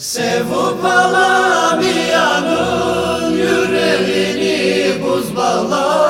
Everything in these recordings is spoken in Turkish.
Sevup alamayanın yüreğini buz bağlar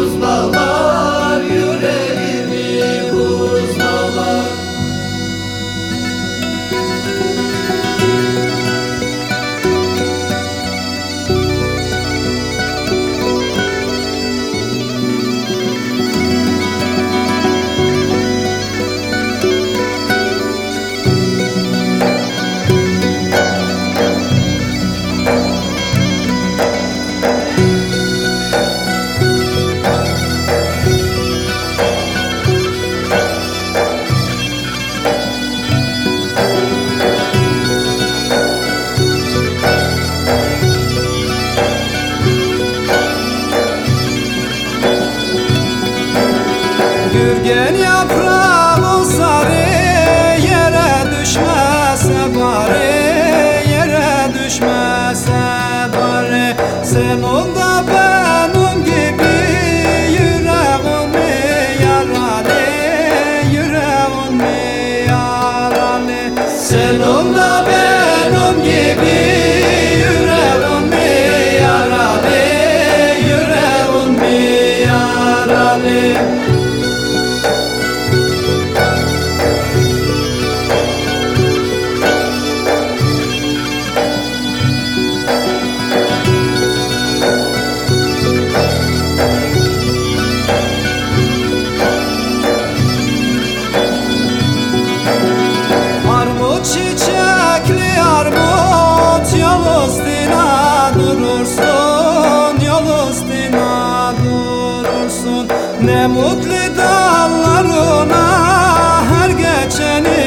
yüreğini Sen onda benim gibi yüreğimi yaralı Yüreğimi yaralı Ne mutlu dallarına her geçeni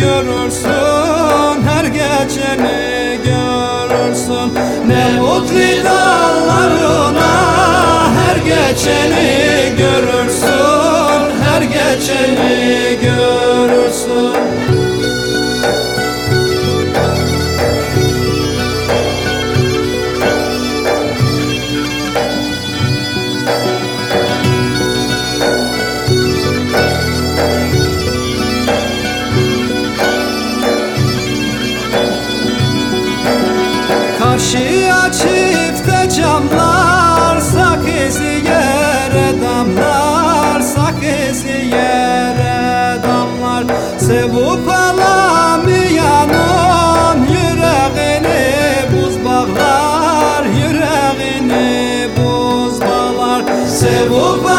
görürsün Her geçeni görürsün. Ne mutlu dallarına her geçeni görürsün Her geçeni görürsün Karşıya çifte camlar Sakızı yere damlar Sakızı yere damlar. Sevup alamayanın Yüreğini buz bağlar Yüreğini buz bağlar. Sevup